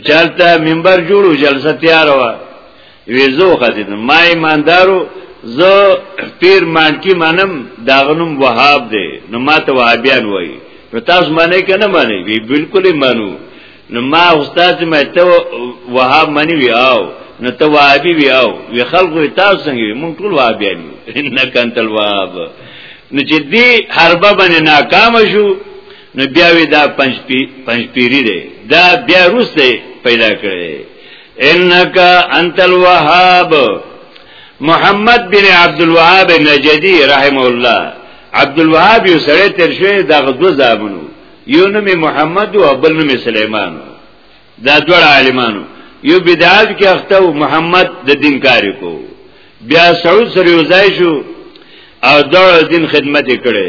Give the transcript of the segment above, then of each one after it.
چالتا منبر جوړو جلسه تیار و ویزو خدید ما ایماندارو زه پیر مانکی منم داغنم وهاب دی نو ما ته وهابیان وای نو تاسو معنی کنه معنی وی بالکل مانو نو ما استاد ما ته وهاب معنی وی او نو ته وهابی وی او وی خلکو تاسو څنګه مونږ ټول وهابیان یو انک انت الوهاب نو چې دی حربه باندې ناکام شو نو بیا وی دا پنځ پی پنځ پیری دی دا بیا روس دی پیدا کړی انک انت الوهاب محمد بن عبد الوهاب نجدی رحم الله عبد الوهاب یو سره تر شوی دا غدو زامنو یو نوم محمد او بل نوم سليمان دا دوړ عالمانو یو بدعات کې اخته محمد د دین کاری کو بیا سعود سره یو ځای شو او دا دین خدمت کړي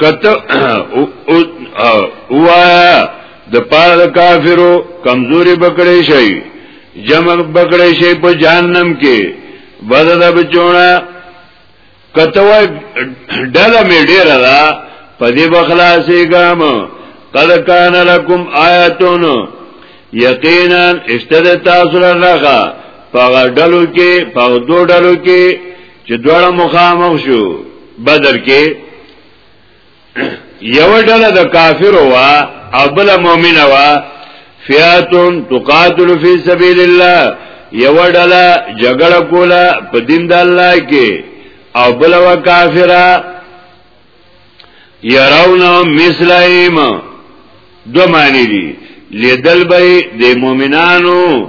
کته او د پاره کافرو کمزوري بکړې شي جمع بکړې شي په جهنم کې بدل بچونه کته وای ډله مې ډیره ده په دې بخلاصې ګام قد کان لکم آیاتون یقینا اشتد تاسو راغه په ډلو کې په دوه ډلو کې چې دواړه مخامخ شو بدر کې یو ډله د کافر وا او بل مؤمن وا فیاتون تقاتل فی سبیل الله یو ډله جګړه کوله په دین د الله کې او بل وا کافرا یراون مثلهم دو معنی دي لیدل به د مؤمنانو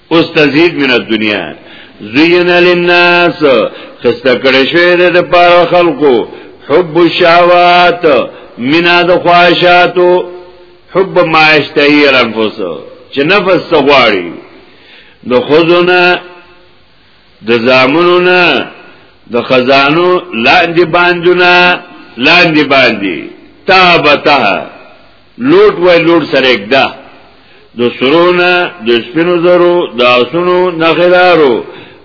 اوس تزهید من الدنیا زین للناس خسته کړی شوی د پاره خلقو حب الشهوات مینا د خواهشاتو حب ما اشتهی الانفس چې نفس غواړي د خزونه د زامنونه د خزانو لاندې باندونه لاندې باندې تابته لوټ وای لوټ سره اګدا د سرونه د سپینو زرو د اسونو نخلارو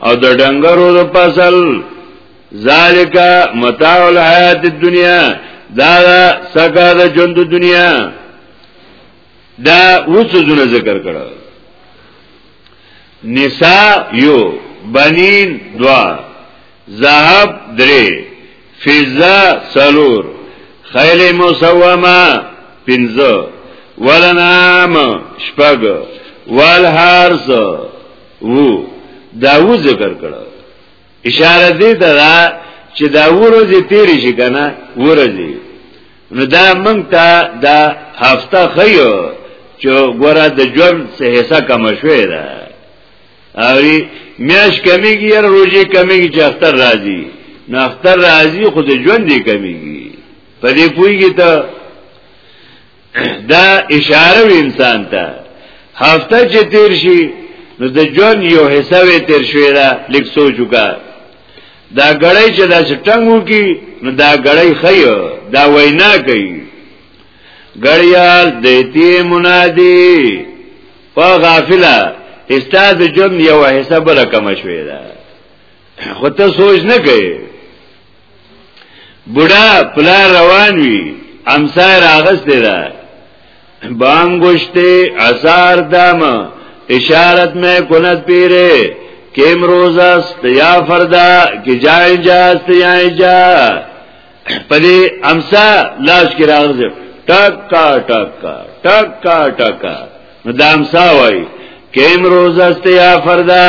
او د ډنګرو د پسل ذالک متاع الحیات الدنیا دا سکا د ژوند دنیا دا اوس زونه ذکر کړه نساء یو بنین دوا ذهب درې فضه سلور خیل مسومه پنځه ولنام شپږ والحارس وو دا و ذکر کړه اشاره دې ته دا چې دا ورځې تیرې شي کنه ورځې نو دا مونږ ته دا هفته خيو چې ګوره د ژوند څه حصہ کم شوې ده اوی میاش کمیږي یا روزي کمیږي چې اختر راځي نو اختر راځي خو د ژوند دی کمیږي په دې پویږي ته دا اشاره و انسان ته هفته چې تیر شي نو د ژوند یو حصہ وی تیر شوی دا لیک سوچو کا دا غړی چې دا څټنګو کی نو دا غړی خیو دا وینا کوي ګړیال دیتی منادی په غافله استاد جون یو حساب رقم شوی دا خو ته سوچ نه کوي بوډا پلا روان وی امسای راغسته ده بانگوشته اثار دام اشارت میں کنت پیره کیم روز است یا فردا کی جائیں جا است یا جا په دې امسا لاس کې راغځي ټک کا ټک کا ټک کا ټک کا نو دا امسا وای کیم روز است یا فردا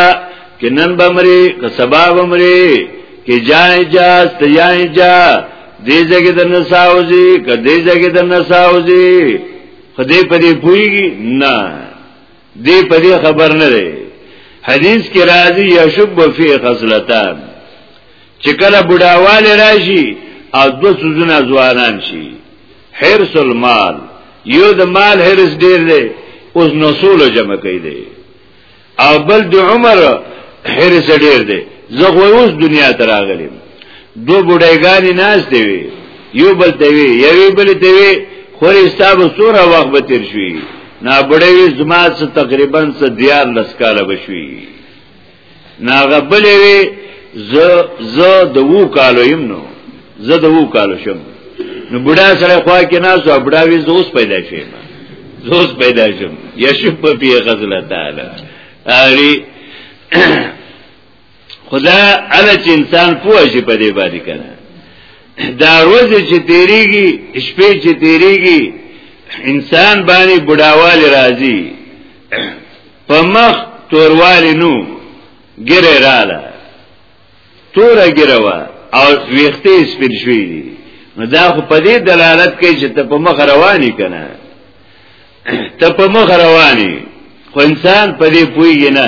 که نن بمری که سبا بمری که جای جا است یا جا دې ځګه د نساوځي که دې ځګه د نساوځي خدای په دې پويږي نه دی په دې خبر نه دی حدیث کې راځي یشب فی خصلتان چې کله بډاواله راشي او دو سوزونه ځوانان شي حرس المال یو د مال حرس ډیر دی اوس نسول جمع کوي دی او بل د عمر حرس ډیر دی زه خو اوس دنیا ته راغلم دو بډایګانی ناس دی وی یو بل دی وی یوی بل دی وی خور حساب سوره وخت به تیر شي نا بډایوی زما څه تقریبا څه دیار لسکاله بشوي ناغه بلې وی ز ز د وو کالو يم نو ز د وو کالو شم نو بډا سره خوا کې ناس او بډا وی زوس پیدا شي زوس پیدا شم یشب په پیه غزل تعالی اری خدا اله چې انسان پوه شي په دې باندې کنه دا روز چې تیریږي شپې چې تیریږي انسان باندې بډاوال راځي په مخ توروالي نو ګره رااله توره ګره وا او ویخته سپین شوی دي نو دا خو په دې دلالت کوي چې ته په مخ رواني کنه ته په مخ رواني خو انسان په دې پويږي نه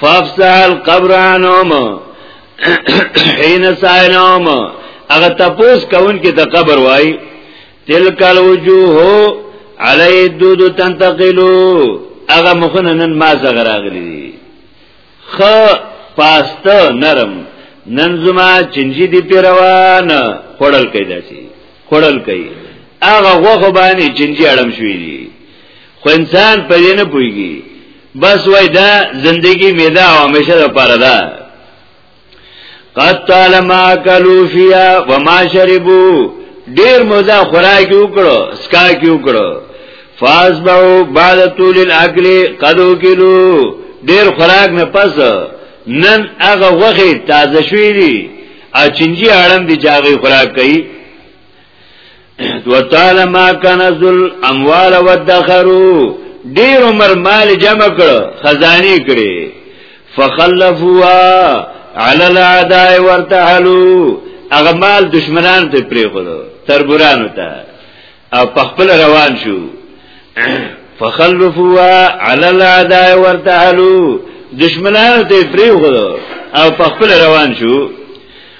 فافسح القبرانهم حين سائلهم اغه تپوس کون کې د قبر وای تلک الوجوه علی دود تنتقلو اغه مخنه نن ما زغ راغلی دي خ پاست نرم نن زما چنجی دی پیروان خړل کوي داسي خړل کوي اغه غوخه باندې چنجی اړم شوې دي خو انسان په دې نه پويږي بس وای دا زندگی می دا او همیشه دا پاره دا قد طال ما کلو فیا و ما شربو ډیر مودا خوراک وکړو سکا کی وکړو فاز باو بعد طول الاکل قدو کلو ډیر خوراک نه پس نن هغه وخت تازه شوی دی ا چنجي اړم دی چاغي خوراک کوي وتعالى ما كنز الاموال والدخرو ډیر عمر مال جمع کړ خزانی کړي فخلفوا على الاعداء وارتحلوا هغه مال دشمنان ته پرې خورو تربورانو ته او په خپل روان شو فخلفوا على الاعداء وارتحلوا دشمنان ته پرې خورو او په خپل روان شو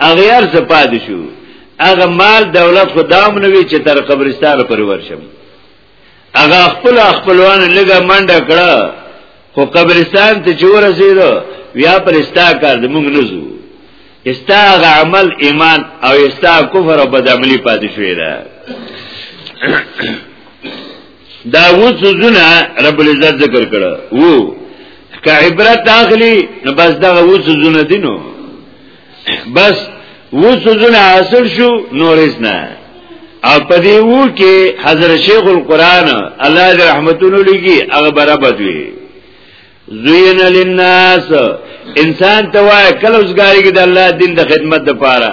اغیار سپاد شو هغه مال دولت خو دام نوي چې تر قبرستان پر ورشم هغه خپل خپلوان لګه منډه کړه خو قبرستان ته چې ورسېدو بیا پر استا کار د موږ نزو استا هغه عمل ایمان او استا کفر او بدعملی پاتې شوی ده دا و سوزونه رب العزت ذکر کړه وو که عبرت اخلي نو بس دا و سوزونه دي نو بس و سوزونه حاصل شو نورز نه او په دې وو کې حضرت شیخ القرآن الله دې رحمتونو لګي هغه برابر وي زوین للناس انسان ته وای کله وسګاری کې د الله دین د خدمت لپاره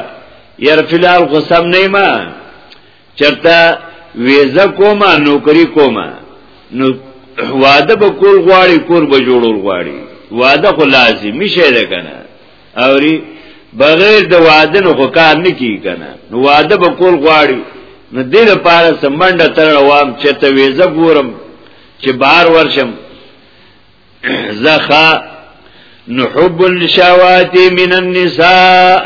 ير فلال قسم نه ما چرته ویزه کومه نوکری کومه نو واده به کول غواړي کور به جوړول غواړي واده خو لازمي شی ده کنه اوري بغیر د واده نو خو کار نه کی کنه نو واده به کول غواړي نو دې لپاره سمنډه تر روان چې ته ویزه ګورم چې بار ورشم زخا نحب الشوات من النساء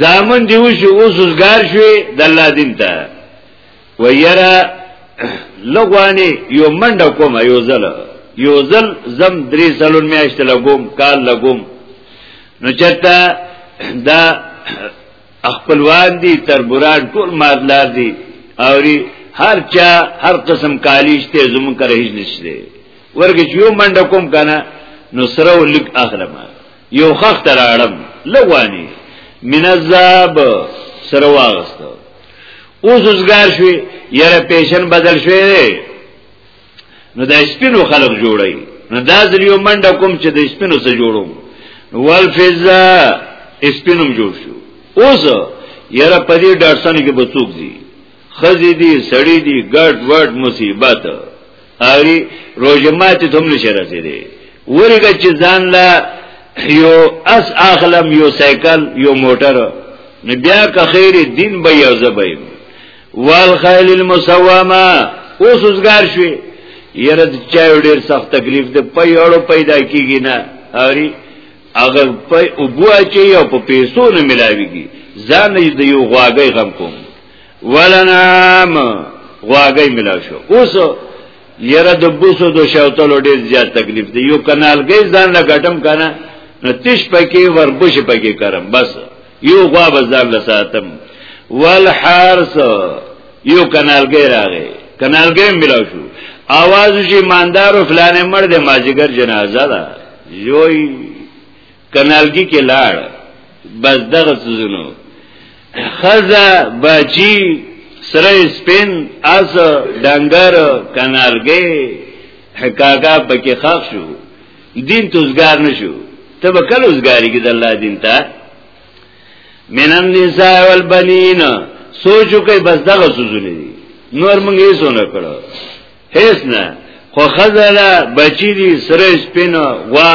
زامن دیو شو اوس وزګار شوی د الله دین ته و یرا لغوانی یو منډه کوم یو زل یو زل زم درې سلون میاشت لګوم کال لګوم نو چرته دا خپلوان دي تربوران ټول مالدار دي او هر چا هر قسم کالیشته زمون کرهج نشته ورګه یو منډه کوم کنه نو سره ولک اخرمه یو خخ تر اړم لوانی من الذهب سره واغست اوس وزګار شوی یره پیشن بدل شوی نو د سپینو خلق جوړی نو دا ځل یو منډه کوم چې د سپینو سره جوړوم والفزا سپینم جوړ شو اوس یره په دې ډارسن کې بڅوک دي خزې دي سړې دي ګډ وډ مصیبت هغه روزه ماته ته هم نشي رسیدي ورګه چې ځان لا یو اس اخلم یو سایکل یو موټر نو بیا که خیر دین به یو زبې والخیل المسومه اوس وزګار شوي یره د چا ډیر سخت تکلیف ده په یړو پیدا کیږي نه هاري اگر په ابو اچي او په پیسو نه ملاويږي ځان یې د یو غواګي غم کوم ولنام غواګي ملاو شو اوس یره د بوسو د شوتلو ډیر زیات تکلیف دی یو کانال گئی ځان لا غټم کنه نو تش پکې وربش پکې کرم بس یو غوا بازار لساتم والحارس یو کانال گئی راغی کانال گئی ملاو شو आवाज شي ماندارو فلانه مړ د ماجګر جنازه ده یوي کنالګي کې لاړ بس دغه سوزونو خزا بچی سره سپین اس ډنګر کنالګي حقاقا پکې خاص شو دین توزګار نشو ته به کله وزګاری کې د الله دین ته منن نساء والبنین سوچو کوي بس دغه سوزونه دي نور موږ یې سونه کړو هیڅ نه خو خزر بچی دي سره سپینو غوا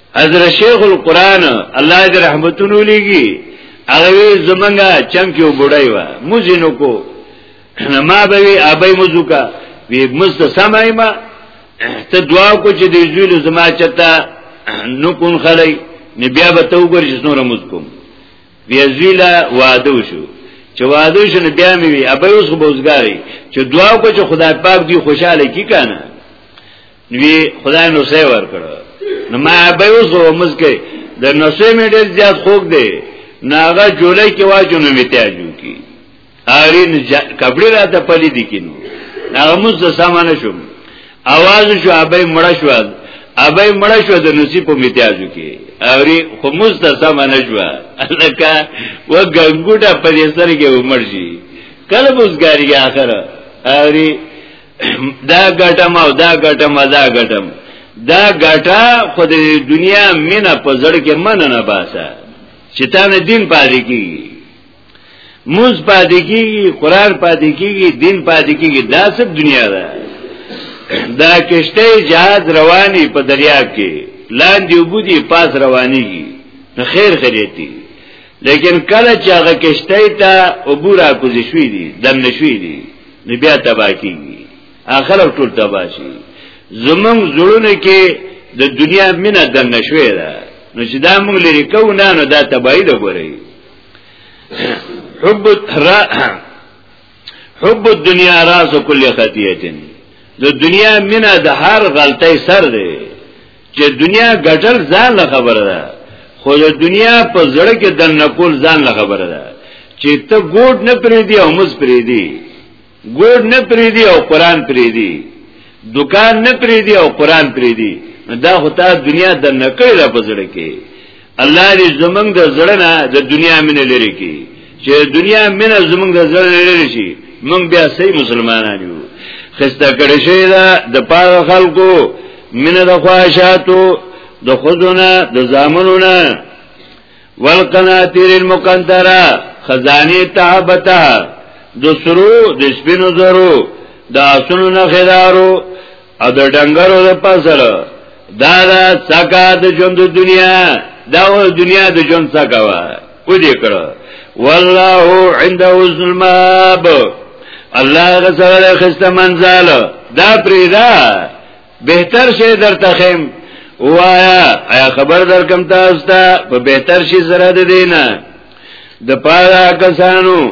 حضرت شیخ القرآن الله دې رحمتونو لګي هغه زمنګا چم کې وګړای و مزینو کو ما به ابي مزوکا وی مست سمای ما ته دعا کو چې دې زویل زما چتا نو کون خلای نه بیا به تو ګر چې نور مز کوم بیا زویلا وعده شو چې وعده شو نه بیا مې وی ابي اوس بوزګاری چې دعا کو چې خدای پاک دې خوشاله کی کنه نوی خدای نو سه ور کړ نو ما به اوس ومز کې د نسې مې ډېر زیات خوګ دی ناغه جولې کې واجو نو میتاجو کی اړین کپڑے راته پلي دي کینو ناغه موږ د سامان شوم आवाज شو ابې مړ شو ابې مړ شو د نصیب په میتاجو کې اوري خو موږ د سامان شو الکه و ګنګوټه په دې سره کې عمر شي کله بوزګاری اخره اوري دا ګټم او دا ګټم دا ګټم دا ګټه خو د دنیا مینه په زړ کې من نه باسه چې تا نه دین پاتې کیږي موز پاتې کیږي قران پاتې کیږي دین پاتې کیږي دا سب دنیا ده دا کشته جهاد رواني په دریاب کې لاندې وبدي پاس روانيږي خیر خریتي لیکن کله چې هغه کشته ته عبور کوزي شوې دي دم نشوي دي نو بیا تبا کیږي اخر ټول تبا شي زمون زړونه کې د دنیا مینه دم نشوي ده نو چې دا موږ لري کو نه نو دا تباہی ده ګوري حب را حب الدنیا راز کل خطیتن د دنیا مینا د هر غلطۍ سر دی چې دنیا ګټل ځان له خبره ده خو د دنیا په زړه کې د نکول ځان له خبره ده چې ته ګوډ نه پرې دی او مز پرې دی ګوډ نه پرې دی او قران پرې دی دکان نه پرې دی او قران پرې دی دا هوتا دنیا د نکړه په زړه کې الله دې زمنګ د زړه نه د دنیا مینه لري کی چې دنیا مینه زمنګ د زړه نه لري شي موږ بیا صحیح مسلمانان یو خسته کړی شي دا د پاره خلکو مینه د خواهشاتو د خودونه د زامنونه والقناطیر المقنطره خزانه تعبته د سرو د سپینو زرو د اسونو نه خدارو او د ډنګرو د پسر دا دا څکا د ژوند د دنیا دا و دنیا د ژوند څکا وا و دې کړو والله عنده الظلماب الله غسر خسته منزل دا پریدا بهتر شي در تخیم وایا ایا خبر در کم تاسو ته په بهتر شي سره د دینه د پاره کسانو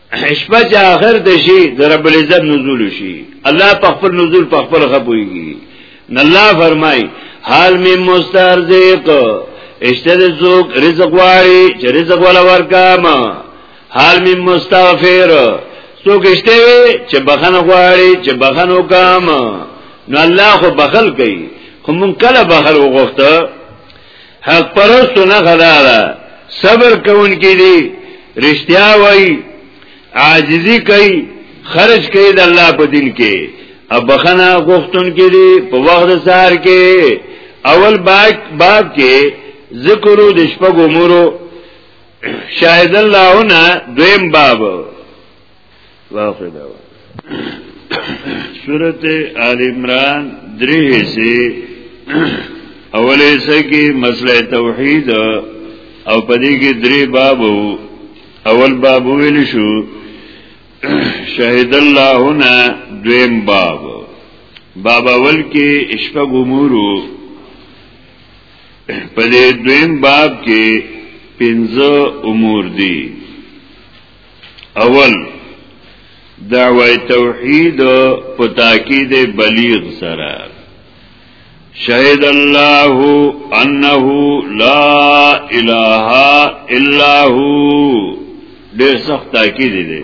شپه چې آخر د شي د رب العزت نزول شي الله په خپل نزول په خپل خپويږي الله فرمای حال می مسترزق اشتد زوق رزق واړي چې رزق ولا ورکام حال می مستغفر څوک اشته چې بخنه غواړي چې بخنه وکام نو الله خو بخل کوي خو مونږ کله بخل وغوښته حق پرستو نه خدارا صبر کون کی دی رشتیا وای عاجزی کوي خرج کوي د الله په دین کې او بخنه غوښتون کې دی په وخت سهار کې اول باک باب کې ذکر د شپږ امورو شاهد الله هنا دویم باب واخر دعوانا سورت آل عمران دری حصے اول حصہ کی مسئلہ توحید او پدی کی دری باب اول باب ویل شو شهید الله نه دویم باب باب اول کې اشفق امورو پدې دویم باب کې پنځه امور دي اول دعوه توحید په تاکید بلیغ سره شهد الله انه لا اله الا هو ډیر سخت تاکید دی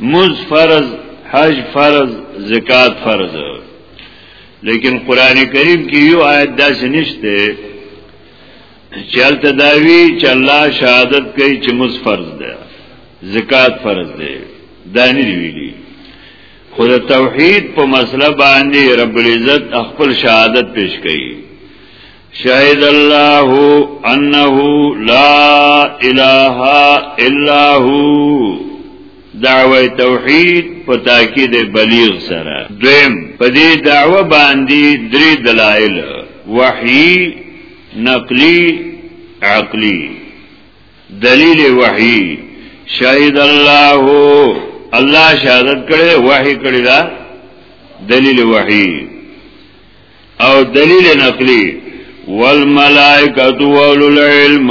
مز فرض حج فرض زکات فرض لیکن قران کریم کې یو آیت داسې نشته چلته داوی چې الله شهادت کوي چې مز فرض ده زکات فرض ده دانی ویلي خو د توحید په مسله باندې رب العزت خپل شهادت پیش کړي شهد الله انه لا اله الا هو دعوه توحید په تاکید بلیغ سره دویم په دې دعوه باندې درې دلایل وحی نقلی عقلی دلیل وحی شهید الله الله شهادت کړي وحی کړي دا دلیل وحی او دلیل نقلی والملائکه والعلم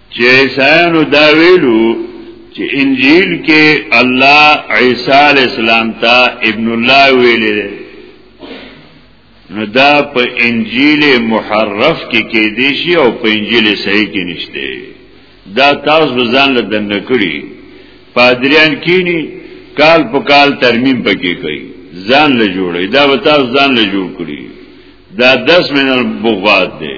چې عیسایانو دا ویلو چې انجیل کې الله عیسی علی السلام ته ابن الله ویل دی نو دا په انجیل محرف کې کې دی شي او په انجیل صحیح کې نشته دا تاسو ځان له دنه کړی پادریان کینی کال په کال ترمیم پکې کوي ځان له جوړي دا وتا ځان له جوړ کړی دا 10 منل بغواد دی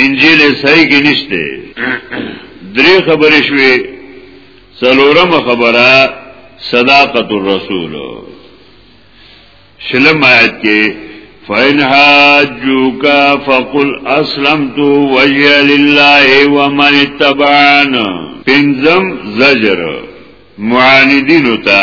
انجیل صحیح کې نشته درې خبرې شوې څلورم خبره صداقت الرسول شلم آیت کې فَإِنْ حَاجُّوكَ فَقُلْ أَسْلَمْتُ وَجْهِيَ لِلَّهِ وَمَنِ اتَّبَعَنِ پنځم زجر معاندینو ته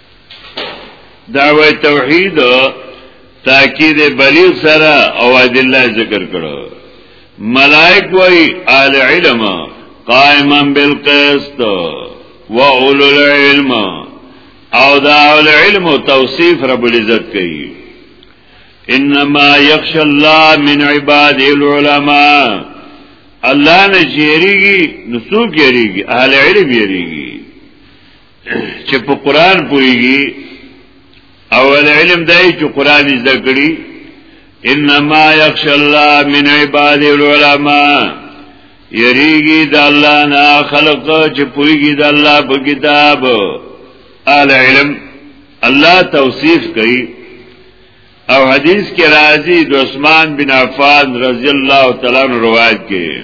دعوه توحید تاکید بلیغ سره او ادله ذکر کړو ملائک وای آل علم قائما بالقسط و اولو العلم او دا اول علم و توصیف رب العزت کئی انما یخش اللہ من عباد العلماء اللہ نچیریگی نسوک یریگی اہل علم یریگی چې په قران پويږي اول علم دای چې قران زده کړي انما يخشى الله من عباد العلماء یریږي د الله نه خلق چې پويږي د الله په کتاب اهل علم الله توصیف کوي او حدیث کې راځي د عثمان بن عفان رضی الله تعالی عنہ روایت کې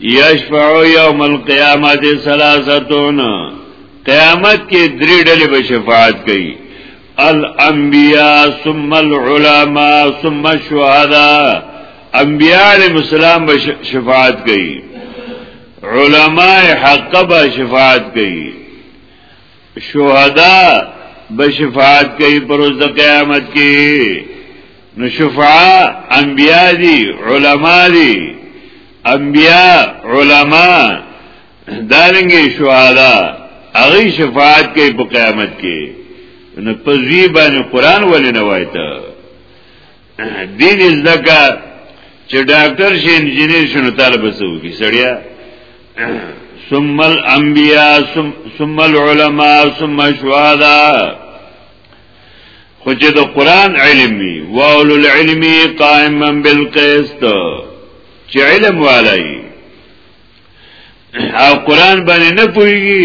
یشفعو یوم القیامت سلاستون قیامت کې درې ډلې به شفاعت کوي الانبیاء ثم العلماء ثم الشهداء انبیاء علیہ السلام به شفاعت کوي علماء حق به شفاعت کوي شهدا بشفاعت کوي پر ورځ د قیامت کې نو شفعاء انبیاء دي علما دي انبیاء علما دارنګي شهدا هغه شفاعت کوي په قیامت کې نو په زی باندې قران ولې نه وایته دین زدکا چې ډاکټر شي انجنیر شنو طالب سو کی سړیا ثم الانبیاء ثم العلماء ثم الشهدا خو چې د قران علم وي واول العلم قائما بالقسط چې علم والای او قران باندې نه پويږي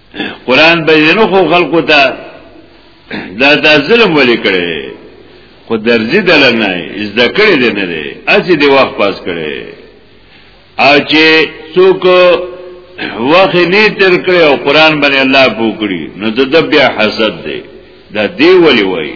قران بینو خو خلکو ته دا د ظلم ولې کړي خو درځي دل نه از د کړي دې نه دي اسی دی وخت پاس کړي او چې څوک وخت نه تر کړي او قران باندې الله پوکړي نو د بیا حسد دی دا دی ولې وایي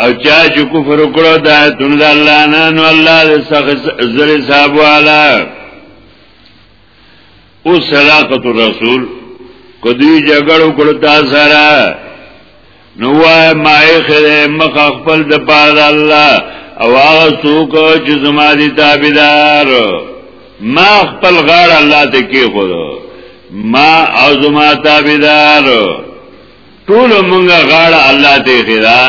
او چا چې کفر وکړو د آیتونو د الله نه نو الله دې سخت زری صاحب والا او صداقت الرسول کدی جګړه وکړو تاسو سره نو وای ما خره مخ خپل د پاره الله او هغه څوک چې زما دي تابعدار ما خپل غاړه الله ته کې خورو ما او زما تابعدار ټول مونږه غاړه الله ته خدا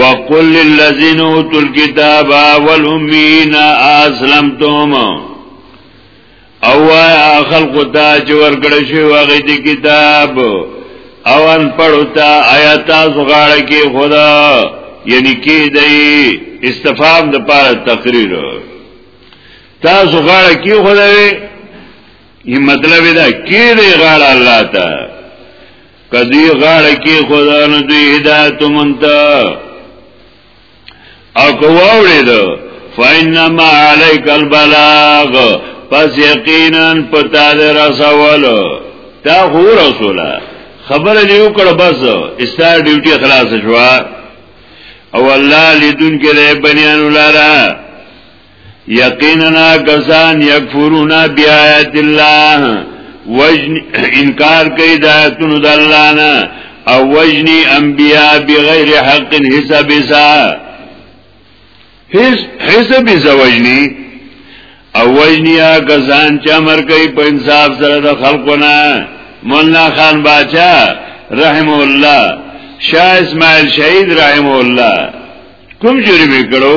وقل للذین اوتوا الكتاب والامین اسلمتم او خلق ته چې ورکړی شو هغه دی کتاب او ان پړوتا آیا تاسو غاړه کې خدا یعنی کې دی استفام د پاره تقریر تاسو غاړه کې خدای ای مطلب دا کی دی غاړه الله ته کدی غاړه کی خدا نو دی هدایت مونتا او کووړې دو فینما علیک البلاغ پس یقینا پتا دې رسول تا هو رسولا خبر دې وکړ بس استار ډیوټي خلاص شو او الله لیدون کې بنیان ولاره یقینا کسان یکفرون بیاات الله وجن انکار کوي د آیاتونو د الله نه او وجنی انبیاء بغیر حق حساب سا هیڅ حساب زوجنی او وجنی کسان چې امر کوي په انصاف سره د خلقونه مولانا خان باچا رحم الله شاه اسماعیل شهید رحم الله کوم جرم کړو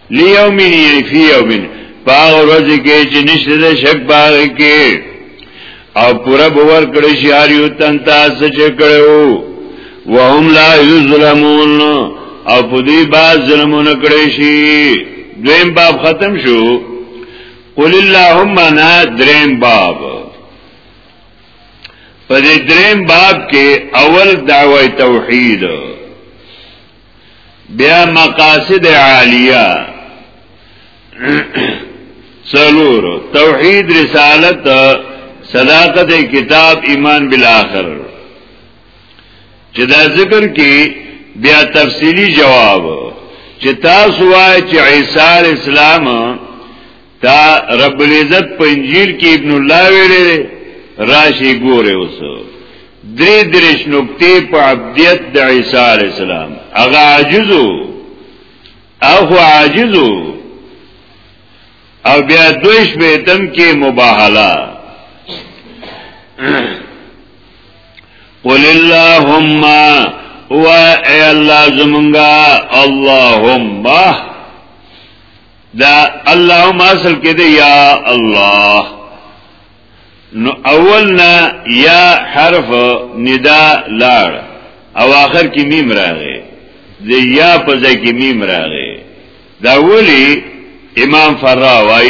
لیومین یعنی فی یومین پاغ روزی که چه نشته ده شک باغ که او پورا بور کڑشی هر یو تن تاس چه کڑو وهم لا یظلمون او پدی باز ظلمون کڑشی دویم باب ختم شو قل اللهم نا درین باب پدی درین باب که اول دعوی توحید بیا مقاصد عالیه سلور توحید رسالت صداقت کتاب ایمان بالاخر چې دا ذکر کې بیا تفصیلی جواب چې تاسو وایي چې عیسی اسلام دا رب العزت په انجیل کې ابن الله ویلې راشي ګوره اوس درې درش نقطې په عبدیت د عیسی علی السلام هغه عاجزو او هو عاجزو او بیا دویش به تم کې مباهله قل اللهم و اے الله زمونږه اللهم دا اللهم اصل کې دی یا الله نو اولنا یا حرف ندا لاړ او آخر کې میم راغی د یا په ځای کې میم راغی دا ولی امام فرا وای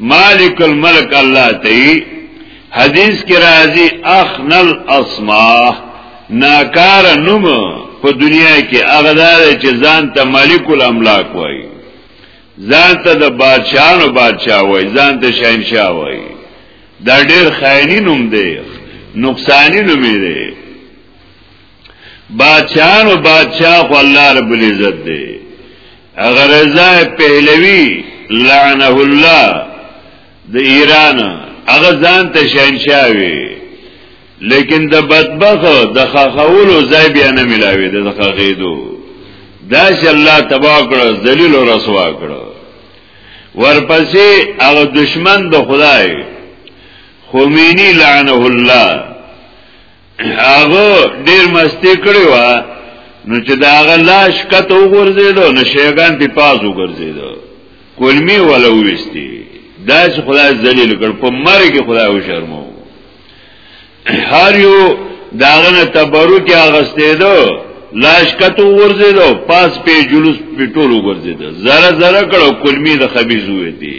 مالک الملک الله ته حدیث کې راځي اخنل اسماء ناکار نوم په دنیا کې هغه دار چې ځان ته مالک الاملاک وای ځان ته د بادشاہانو بادشاہ وای ځان ته شاهنشاه وای دا ډېر خاينی نوم دی نقصانی نوم دی بادشاہان و بادشاہ خو الله رب العزت دی اگر رضا پهلوی لعنه الله د ایران هغه ځان ته شهنشاه وی لیکن د بدبخ د خخولو ځای بیا نه ملاوي د خخېدو دا چې الله تبا کړ ذلیل او رسوا کړ ورپسې هغه دشمن د خدای خمینی لعنه الله هغه ډیر مستی کړی و نو چې دا هغه لاش کته وګرځیدو نو شیغان په پاز وګرځیدو کلمی ولا وستی دا چې خدای ذلیل کړ په مرګ خدای و شرمو هر یو داغه نه تبرک اغستیدو لاش کته وګرځیدو پاس په جلوس په ټولو وګرځیدو زره زره کړو کلمی د خبيزو وتی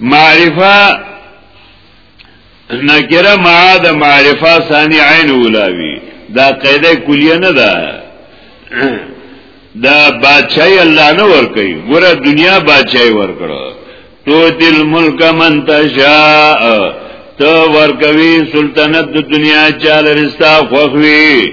معرفه نکره معا د معرفه ثانی عین اولاوی دا قاعده کلیه نه ده دا بادشاہی الله نه ور کوي ګوره دنیا بادشاہی ور کړو تو دل ملک من تشاء تو ور کوي سلطنت د دنیا چاله رستا خوخوي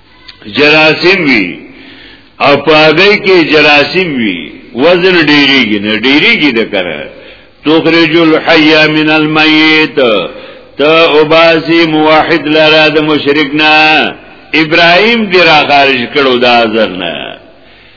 جراثیم وی او پاګی کې جراثیم وی وزن ډیریږي نه ډیریږي د کړه تخرج الحي من الميت ته اوباسي موحد لرا د مشرک نه ابراهيم دی را خارج کړو دا ازر نه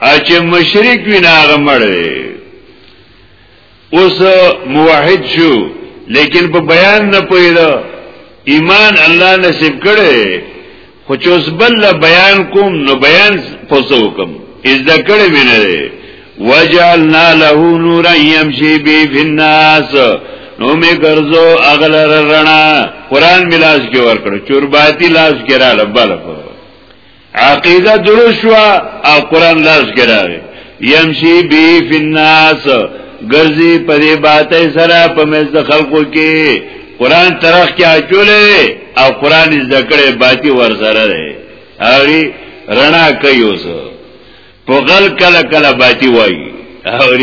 اچه مشرک وی ناغه مړ اوس موحد شو لیکن په بیان نه پوهیدا ایمان الله نصیب کړي خو چې اوس بل بیان کوم نو بیان پوسو کوم از دا کړي وینه وجعلنا له نورا يمشي به في الناس نو می ګرځو اغلر رڼا قران ملاس کې ور کړ چورباتی لاس کې را لبل په عقیده درست وا او قران لاس کې راغی یمشي بی فی الناس ګرځي په دې باته سره په مز د خلکو کې قران طرف کې اچولې او قران ذکر باتی ور سره دی هغه رڼا کوي اوس په غل کله کله باتی وای هغه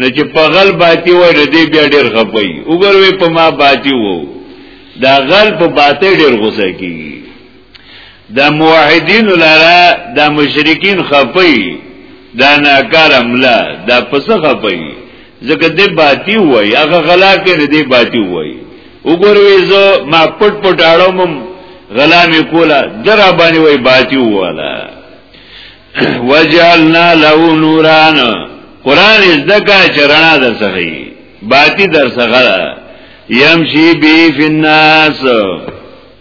نه چې په غل باتی وای دې بیا ډېر خپي وګوروي په ما باتی وو دا غل په باته ډېر غوسه کیږي دا موحدین لرا دا مشرکین خپي دا ناکار املا دا پس خپي ځکه دې باتی وای هغه غلا کې دې باتی وای وګوروي زه ما پټ پټ اړوم غلا می کولا در باندې وای باتی والا وجعلنا له نوران قران زدکا چرنا در سخی باتی در سخی یمشی بی فی الناس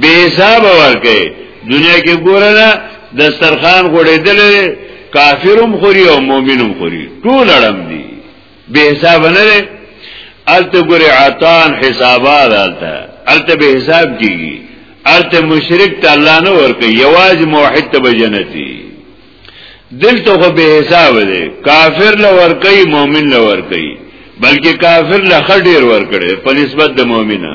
به حساب ورکه دنیا کې ګوره نه دسترخوان غړېدل کافرم خوري او مؤمنم خوري ټول اړم دي به حساب نه لري الته ګوره عطان حسابات الته الته به حساب کیږي الته مشرک ته الله نه ورکه یواز موحد ته جنتی دلته خو به حساب دی کافر له ورکه مؤمن له ورکه بلکې کافر له خډیر ورکړي په نسبت د مؤمنه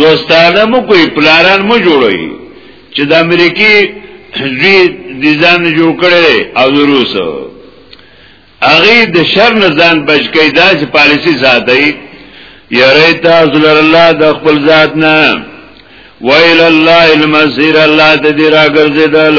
دوستانه مو کوئی پلاران مو جوړوي چې د امریکای دوی دیزان جوړ کړي او روس هغه د شر نه ځان بچ کړي دا چې پالیسی ساتي یاره تاسو لر الله د خپل ذات نه ویل الله المسیر الله د دې راګرځیدل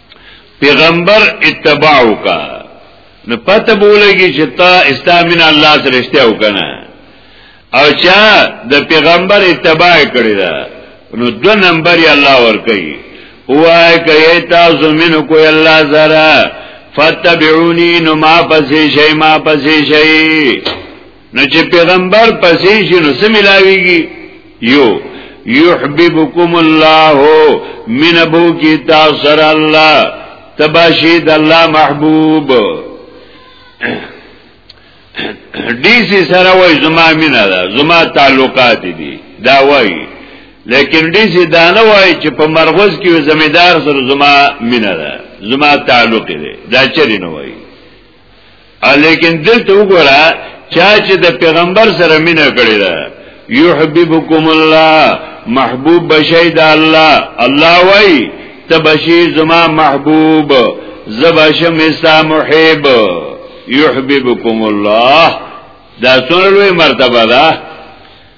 پیغمبر اتباع وکا نو پته بولږي چې تا استامین الله سره اشتیا وکنه او چا د پیغمبر اتباع کړی دا نو دو نمبر یې الله ور کوي وای کوي تاسو مين کو الله زرا فتبعوني نو ما پسې شي ما پسې شي نو چې پیغمبر پسې شي نو سم ملاويږي یو یحببکم الله من ابو کی تاسر الله تباشید الله محبوب دیسی سره وای زما مینا ده زما تعلقات دي دا وای لیکن دیسی دا نه وای چې په مرغوز کې زمیدار سره زما مینا ده زما تعلق دی دا چری نه وای لیکن دلته وګوره چا چې د پیغمبر سره مینه کړې ده یحببکم الله محبوب بشی د الله الله وای تبشی زما محبوب زبشم استا محب یحببکم الله دا څومره لوی مرتبه ده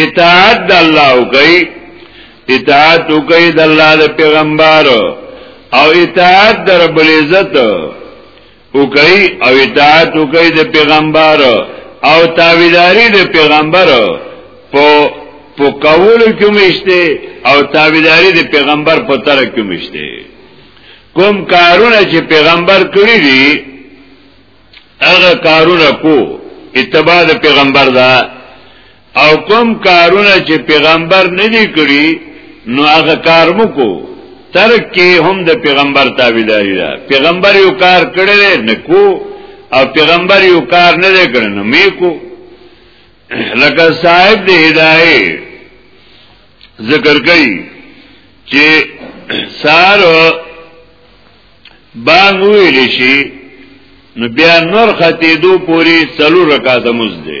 اطاعت د الله وکي اطاعت وکي د الله د پیغمبر او اطاعت د رب العزت وکي او اطاعت وکي د پیغمبر او تابعداري د پیغمبر په په قول کې مشته او تابعداري د پیغمبر په ترک کې مشته کوم کارونه چې پیغمبر کړی دي هغه کارونه کو اتباع د پیغمبر دا او کوم کارونه چې پیغمبر نه دی کړی نو هغه کار مو کو ترک کې هم د پیغمبر تابعداري ده پیغمبر یو کار کړی نه کو او پیغمبر یو کار نه دی کړی نو می کو لکه صاحب د هدايه ذکر کوي چې سارو بانګ ویل شي نو بیا نور خطیدو پوری سلو رکاته مزده